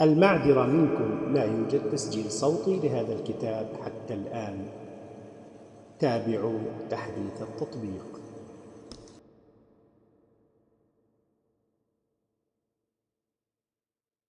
المعذرة منكم لا يوجد تسجيل صوتي لهذا الكتاب حتى الآن. تابعوا تحديث التطبيق.